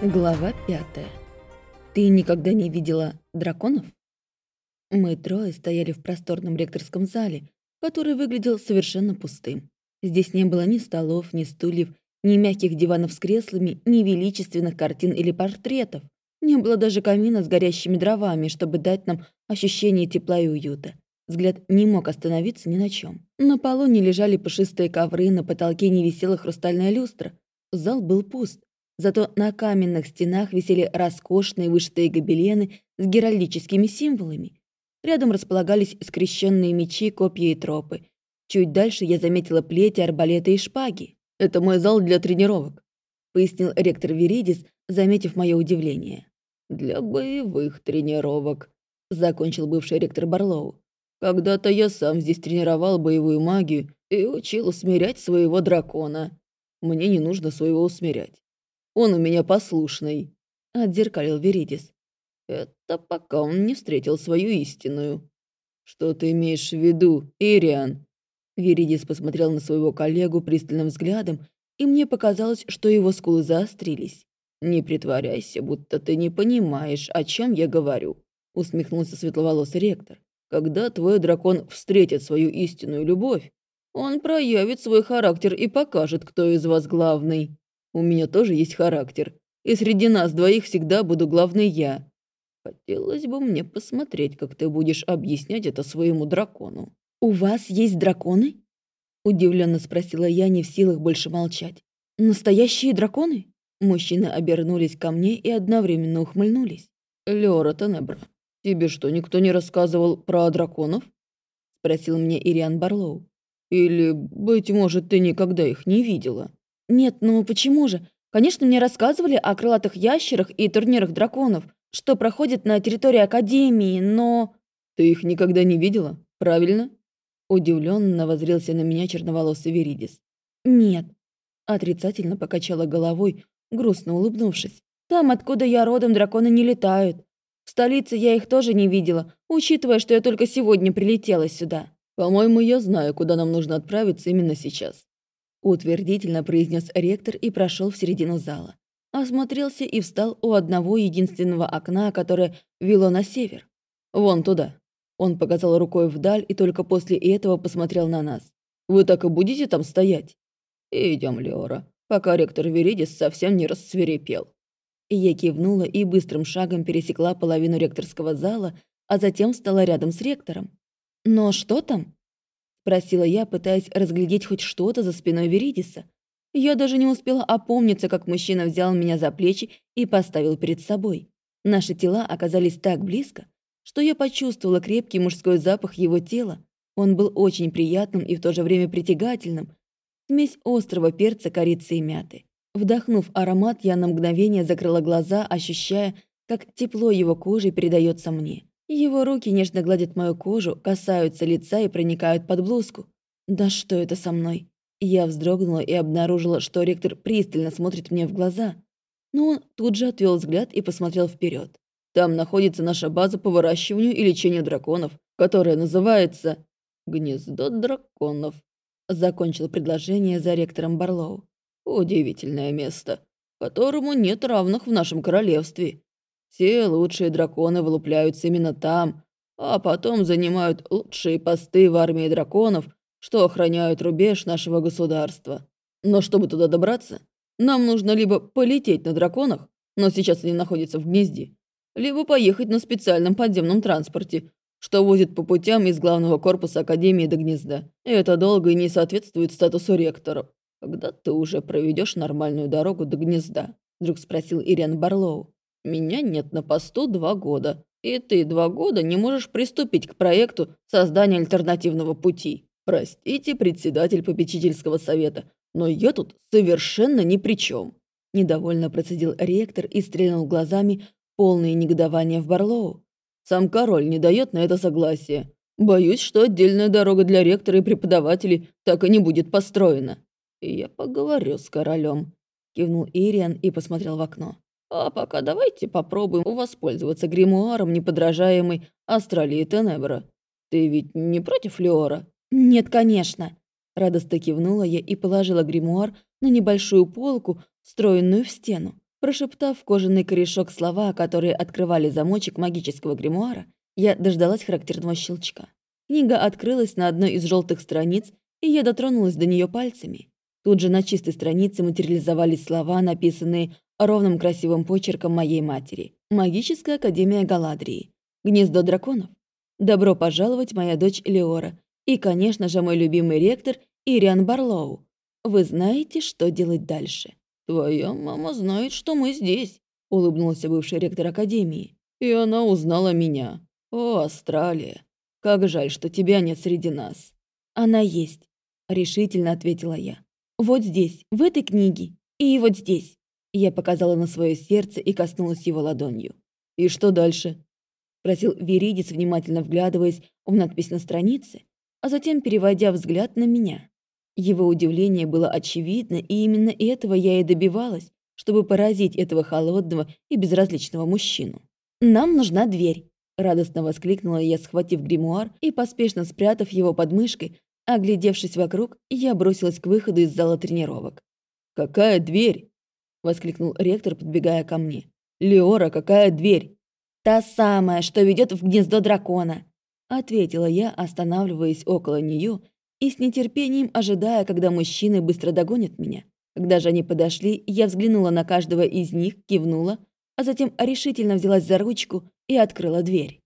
Глава пятая. Ты никогда не видела драконов? Мы трое стояли в просторном ректорском зале, который выглядел совершенно пустым. Здесь не было ни столов, ни стульев, ни мягких диванов с креслами, ни величественных картин или портретов. Не было даже камина с горящими дровами, чтобы дать нам ощущение тепла и уюта. Взгляд не мог остановиться ни на чем. На полу не лежали пушистые ковры, на потолке не висела хрустальная люстра. Зал был пуст. Зато на каменных стенах висели роскошные вышитые гобелены с геральдическими символами. Рядом располагались скрещенные мечи, копья и тропы. Чуть дальше я заметила плети, арбалеты и шпаги. «Это мой зал для тренировок», — пояснил ректор Веридис, заметив мое удивление. «Для боевых тренировок», — закончил бывший ректор Барлоу. «Когда-то я сам здесь тренировал боевую магию и учил усмирять своего дракона. Мне не нужно своего усмирять. Он у меня послушный», — отзеркалил Веридис. «Это пока он не встретил свою истинную». «Что ты имеешь в виду, Ириан?» Веридис посмотрел на своего коллегу пристальным взглядом, и мне показалось, что его скулы заострились. «Не притворяйся, будто ты не понимаешь, о чем я говорю», — усмехнулся светловолосый ректор. «Когда твой дракон встретит свою истинную любовь, он проявит свой характер и покажет, кто из вас главный». У меня тоже есть характер, и среди нас двоих всегда буду главный я. Хотелось бы мне посмотреть, как ты будешь объяснять это своему дракону». «У вас есть драконы?» Удивленно спросила я, не в силах больше молчать. «Настоящие драконы?» Мужчины обернулись ко мне и одновременно ухмыльнулись. «Леора Тенебра, тебе что, никто не рассказывал про драконов?» Спросил мне Ириан Барлоу. «Или, быть может, ты никогда их не видела?» «Нет, ну почему же? Конечно, мне рассказывали о крылатых ящерах и турнирах драконов, что проходят на территории Академии, но...» «Ты их никогда не видела, правильно?» Удивленно возрился на меня черноволосый Веридис. «Нет», — отрицательно покачала головой, грустно улыбнувшись. «Там, откуда я родом, драконы не летают. В столице я их тоже не видела, учитывая, что я только сегодня прилетела сюда». «По-моему, я знаю, куда нам нужно отправиться именно сейчас», Утвердительно произнес ректор и прошел в середину зала. Осмотрелся и встал у одного единственного окна, которое вело на север. «Вон туда». Он показал рукой вдаль и только после этого посмотрел на нас. «Вы так и будете там стоять?» «Идем, Леора, пока ректор Веридис совсем не рассверепел». Я кивнула и быстрым шагом пересекла половину ректорского зала, а затем встала рядом с ректором. «Но что там?» Спросила я, пытаясь разглядеть хоть что-то за спиной Веридиса. Я даже не успела опомниться, как мужчина взял меня за плечи и поставил перед собой. Наши тела оказались так близко, что я почувствовала крепкий мужской запах его тела. Он был очень приятным и в то же время притягательным. Смесь острого перца, корицы и мяты. Вдохнув аромат, я на мгновение закрыла глаза, ощущая, как тепло его кожи передается мне. Его руки нежно гладят мою кожу, касаются лица и проникают под блузку. Да что это со мной? Я вздрогнула и обнаружила, что ректор пристально смотрит мне в глаза. Но он тут же отвел взгляд и посмотрел вперед. Там находится наша база по выращиванию и лечению драконов, которая называется «Гнездо драконов», закончил предложение за ректором Барлоу. Удивительное место, которому нет равных в нашем королевстве. Все лучшие драконы вылупляются именно там, а потом занимают лучшие посты в армии драконов, что охраняют рубеж нашего государства. Но чтобы туда добраться, нам нужно либо полететь на драконах, но сейчас они находятся в гнезде, либо поехать на специальном подземном транспорте, что возит по путям из главного корпуса Академии до гнезда. Это долго и не соответствует статусу ректора. Когда ты уже проведешь нормальную дорогу до гнезда? Вдруг спросил Ириан Барлоу. Меня нет на посту два года, и ты два года не можешь приступить к проекту создания альтернативного пути. Простите, председатель попечительского совета, но я тут совершенно ни при чем. Недовольно процедил ректор и стрельнул глазами, полные негодования в Барлоу. Сам король не дает на это согласия. Боюсь, что отдельная дорога для ректора и преподавателей так и не будет построена. Я поговорю с королем. Кивнул Ириан и посмотрел в окно. А пока давайте попробуем воспользоваться гримуаром неподражаемой Астралии Тенебра. Ты ведь не против Леора? Нет, конечно. Радостно кивнула я и положила гримуар на небольшую полку, встроенную в стену. Прошептав в кожаный корешок слова, которые открывали замочек магического гримуара, я дождалась характерного щелчка. Книга открылась на одной из желтых страниц, и я дотронулась до нее пальцами. Тут же на чистой странице материализовались слова, написанные ровным красивым почерком моей матери. «Магическая академия Галадрии. Гнездо драконов. Добро пожаловать, моя дочь Леора. И, конечно же, мой любимый ректор Ириан Барлоу. Вы знаете, что делать дальше?» «Твоя мама знает, что мы здесь», — улыбнулся бывший ректор академии. «И она узнала меня. О, Австралия, как жаль, что тебя нет среди нас». «Она есть», — решительно ответила я. «Вот здесь, в этой книге, и вот здесь». Я показала на свое сердце и коснулась его ладонью. «И что дальше?» — спросил Веридис, внимательно вглядываясь в надпись на странице, а затем переводя взгляд на меня. Его удивление было очевидно, и именно этого я и добивалась, чтобы поразить этого холодного и безразличного мужчину. «Нам нужна дверь», Радостно воскликнула я, схватив гримуар и, поспешно спрятав его под мышкой, оглядевшись вокруг, я бросилась к выходу из зала тренировок. «Какая дверь?» — воскликнул ректор, подбегая ко мне. «Леора, какая дверь?» «Та самая, что ведет в гнездо дракона», — ответила я, останавливаясь около нее и с нетерпением ожидая, когда мужчины быстро догонят меня. Когда же они подошли, я взглянула на каждого из них, кивнула, а затем решительно взялась за ручку и открыла дверь.